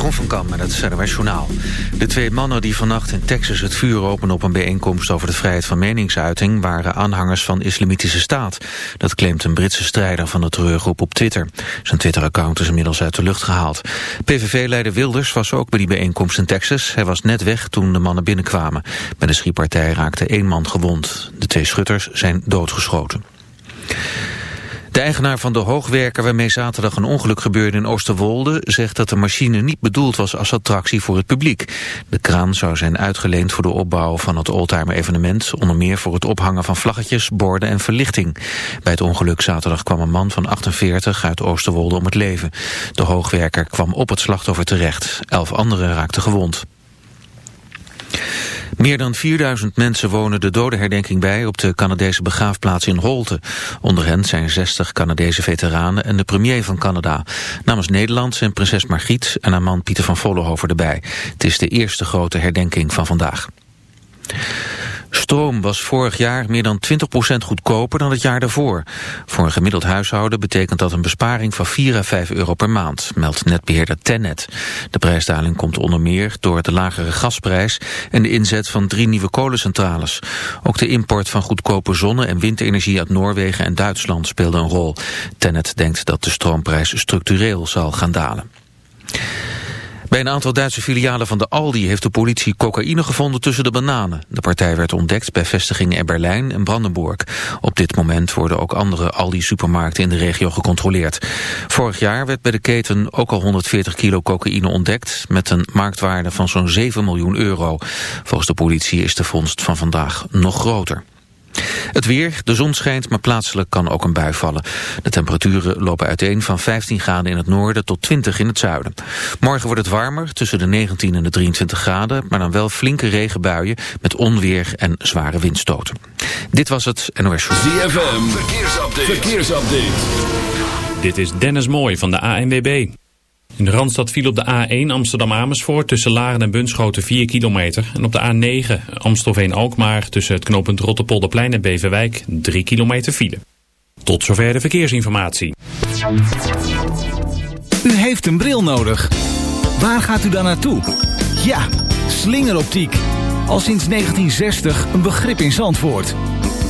Jeroen van Kam met het. De twee mannen die vannacht in Texas het vuur openen op een bijeenkomst over de vrijheid van meningsuiting waren aanhangers van Islamitische Staat. Dat claimt een Britse strijder van de terreurgroep op Twitter. Zijn Twitter-account is inmiddels uit de lucht gehaald. PVV-leider Wilders was ook bij die bijeenkomst in Texas. Hij was net weg toen de mannen binnenkwamen. Bij de schietpartij raakte één man gewond. De twee schutters zijn doodgeschoten. De eigenaar van de hoogwerker waarmee zaterdag een ongeluk gebeurde in Oosterwolde zegt dat de machine niet bedoeld was als attractie voor het publiek. De kraan zou zijn uitgeleend voor de opbouw van het oldtimer evenement, onder meer voor het ophangen van vlaggetjes, borden en verlichting. Bij het ongeluk zaterdag kwam een man van 48 uit Oosterwolde om het leven. De hoogwerker kwam op het slachtoffer terecht. Elf anderen raakten gewond. Meer dan 4000 mensen wonen de dodenherdenking bij op de Canadese begraafplaats in Holte. Onder hen zijn 60 Canadese veteranen en de premier van Canada. Namens Nederland zijn prinses Margriet en haar man Pieter van Vollenhoven erbij. Het is de eerste grote herdenking van vandaag. Stroom was vorig jaar meer dan 20% goedkoper dan het jaar daarvoor. Voor een gemiddeld huishouden betekent dat een besparing van 4 à 5 euro per maand, meldt netbeheerder Tennet. De prijsdaling komt onder meer door de lagere gasprijs en de inzet van drie nieuwe kolencentrales. Ook de import van goedkope zonne- en windenergie uit Noorwegen en Duitsland speelde een rol. Tennet denkt dat de stroomprijs structureel zal gaan dalen. Bij een aantal Duitse filialen van de Aldi heeft de politie cocaïne gevonden tussen de bananen. De partij werd ontdekt bij vestigingen in Berlijn en Brandenburg. Op dit moment worden ook andere Aldi-supermarkten in de regio gecontroleerd. Vorig jaar werd bij de keten ook al 140 kilo cocaïne ontdekt... met een marktwaarde van zo'n 7 miljoen euro. Volgens de politie is de vondst van vandaag nog groter. Het weer, de zon schijnt, maar plaatselijk kan ook een bui vallen. De temperaturen lopen uiteen van 15 graden in het noorden tot 20 in het zuiden. Morgen wordt het warmer, tussen de 19 en de 23 graden... maar dan wel flinke regenbuien met onweer en zware windstoten. Dit was het NOS Show. ZFM, verkeersupdate. verkeersupdate. Dit is Dennis Mooij van de ANWB. In de Randstad viel op de A1 Amsterdam-Amersfoort tussen Laren en Bunschoten 4 kilometer. En op de A9 Amstelveen-Alkmaar tussen het knooppunt Rotterpolderplein en Beverwijk 3 kilometer file. Tot zover de verkeersinformatie. U heeft een bril nodig. Waar gaat u dan naartoe? Ja, slingeroptiek. Al sinds 1960 een begrip in Zandvoort.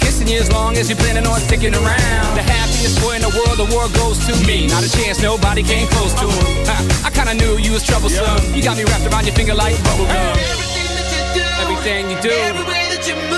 Kissing you as long as you're planning on sticking around. The happiest boy in the world, the world goes to me. Not a chance, nobody came close to him. I kinda knew you was troublesome. Yeah. You got me wrapped around your finger like bubblegum. Everything that you do, everything you do, every way that you move,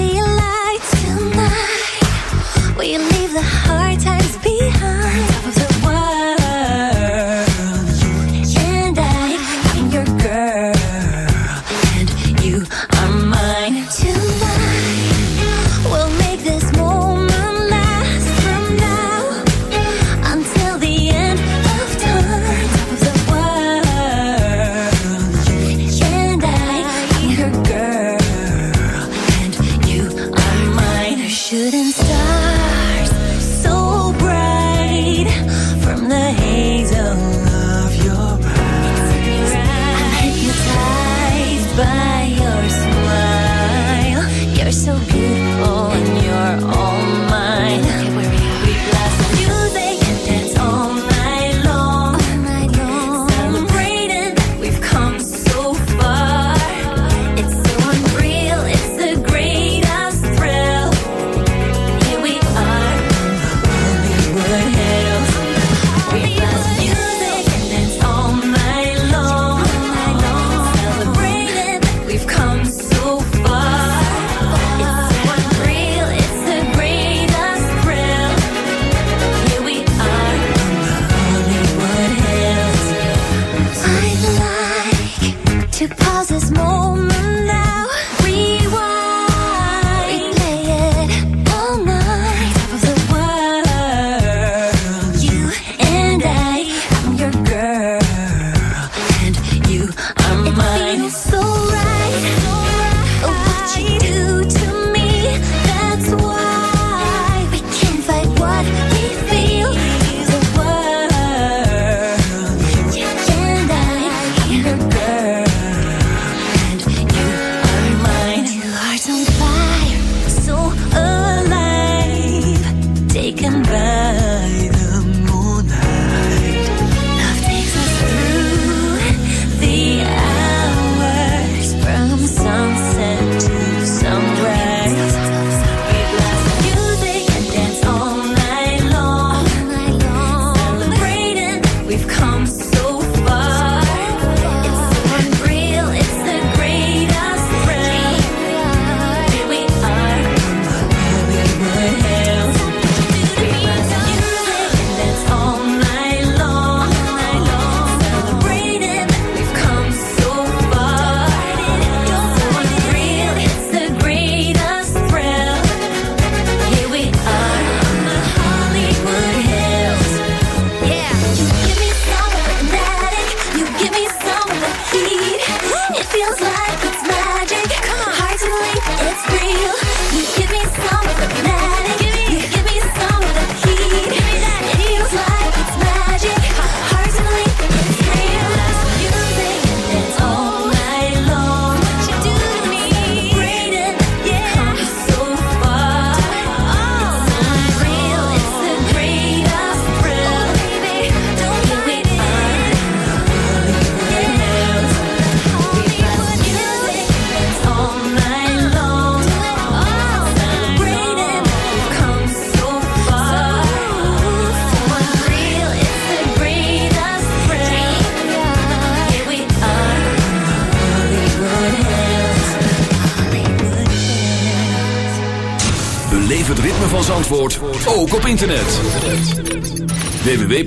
we leave the hard times behind.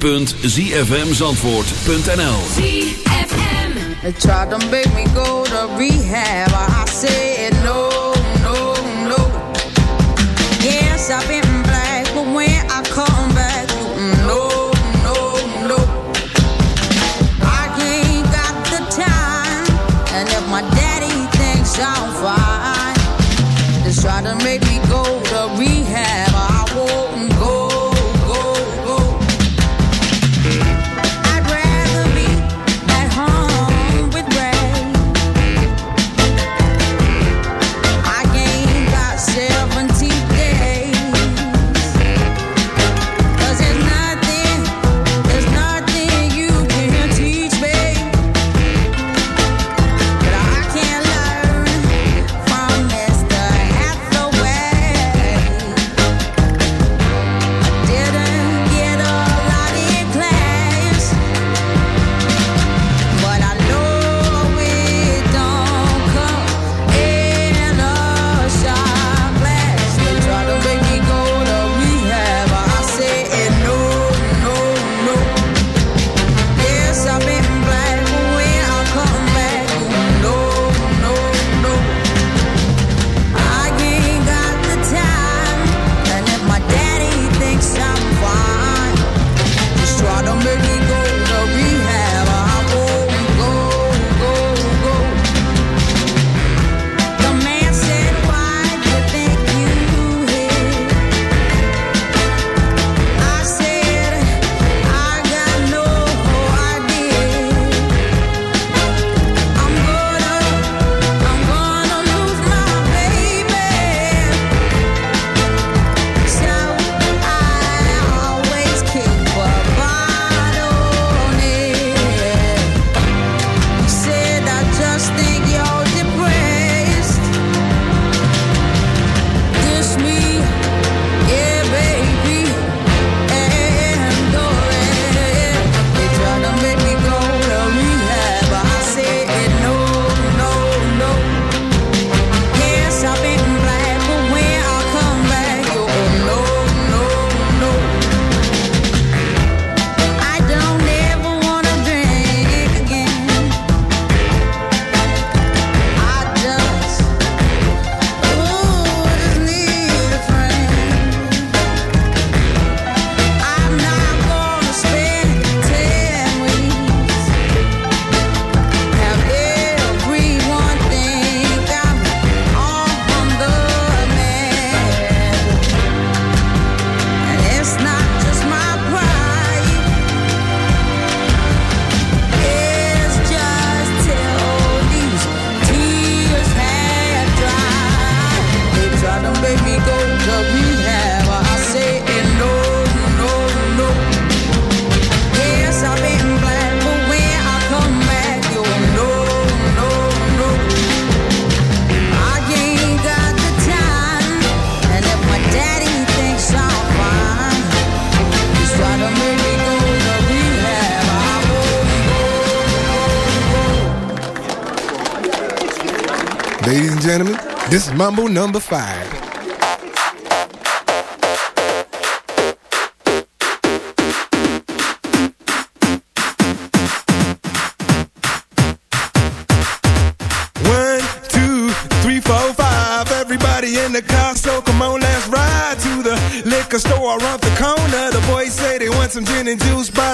www.zfmzandvoort.nl They tried to make me go to rehab. Mambo number five. Everybody in the car, so come on, let's ride to the liquor store around the corner. The boys say they want some gin and juice, but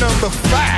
Number five.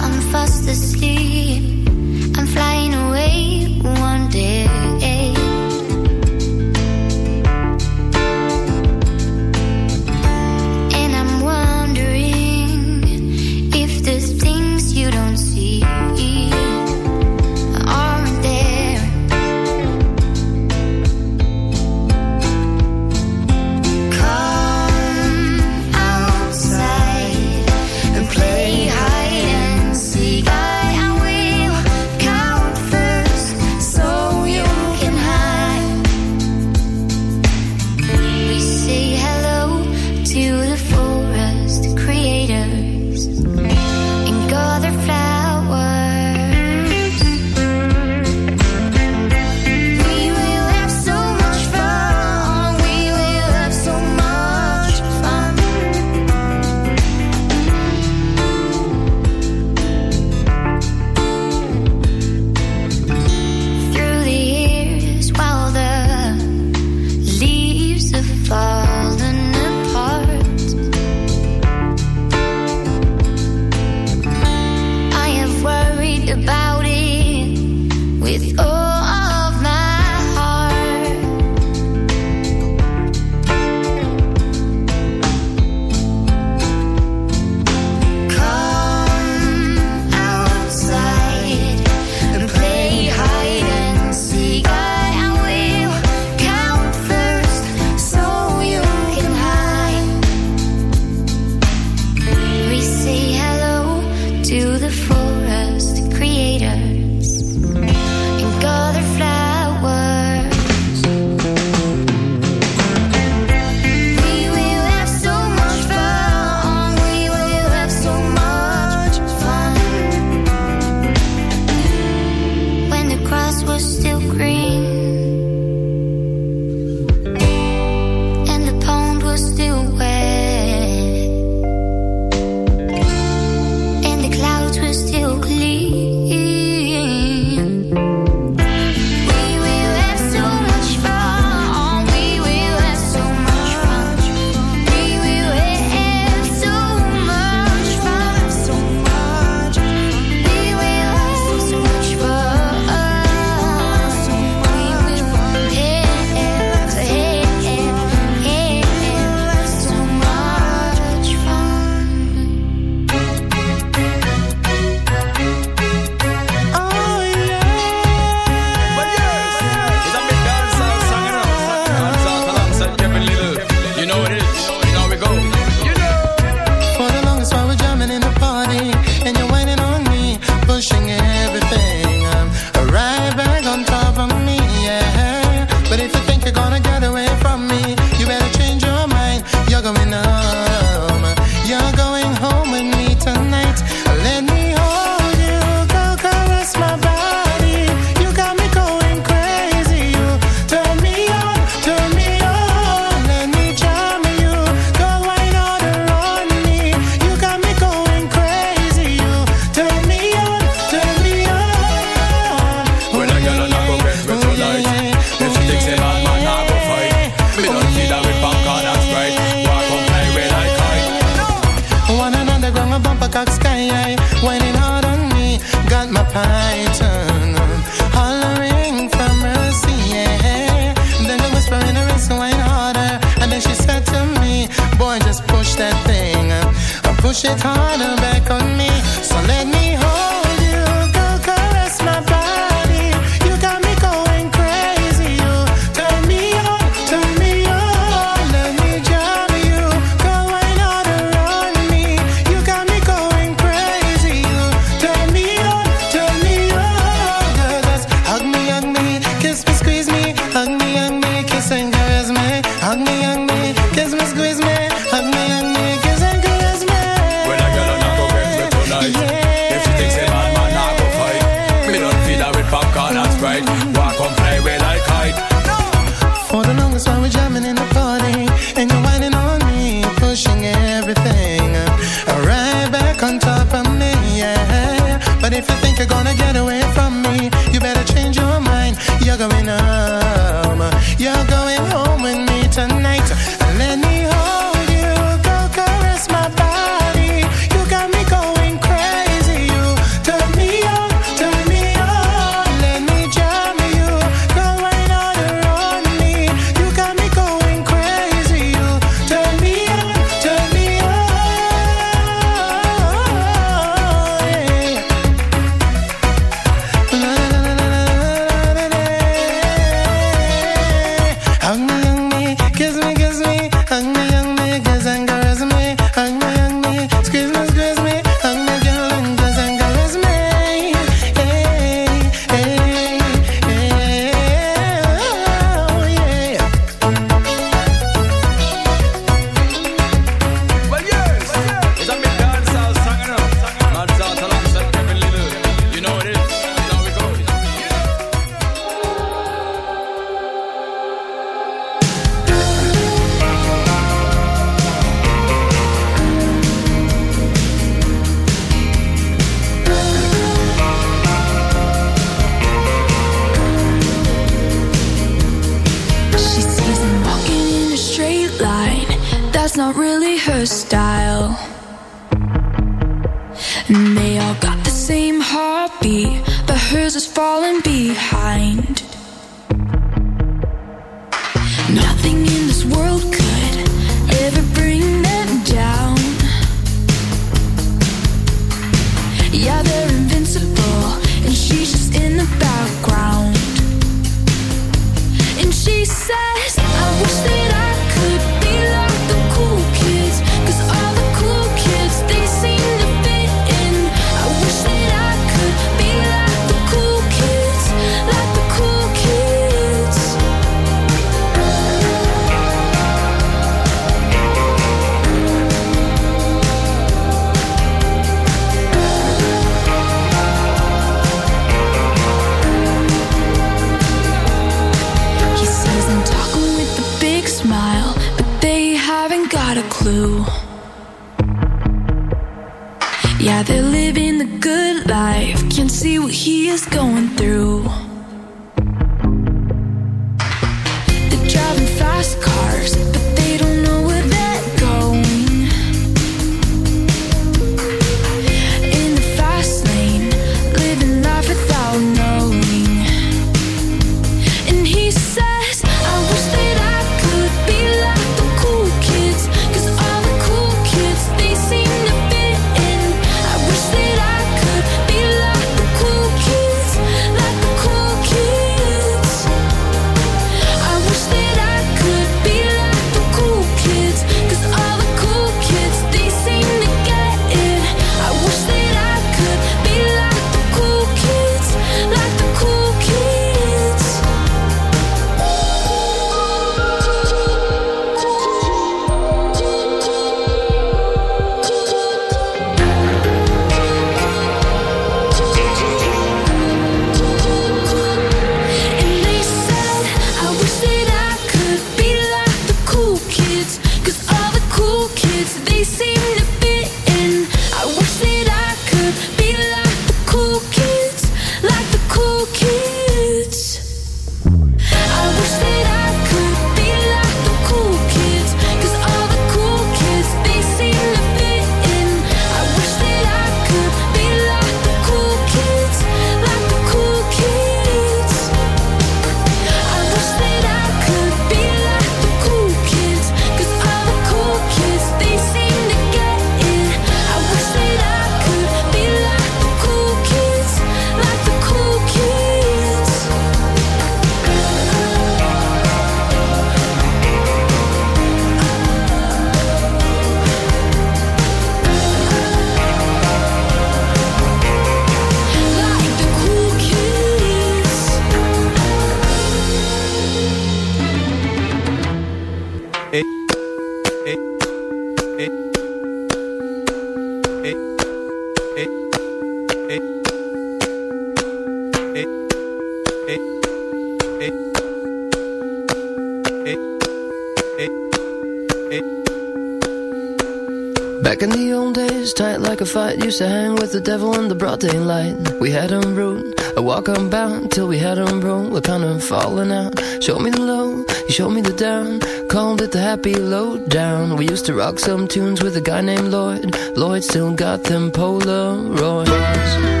Used to hang with the devil in the broad daylight. We had him rude, a walk on bound, till we had him roll, we're kind of falling out. Showed me the low, he showed me the down, called it the happy low down. We used to rock some tunes with a guy named Lloyd. Lloyd still got them Polaroids.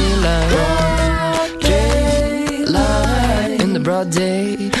all day.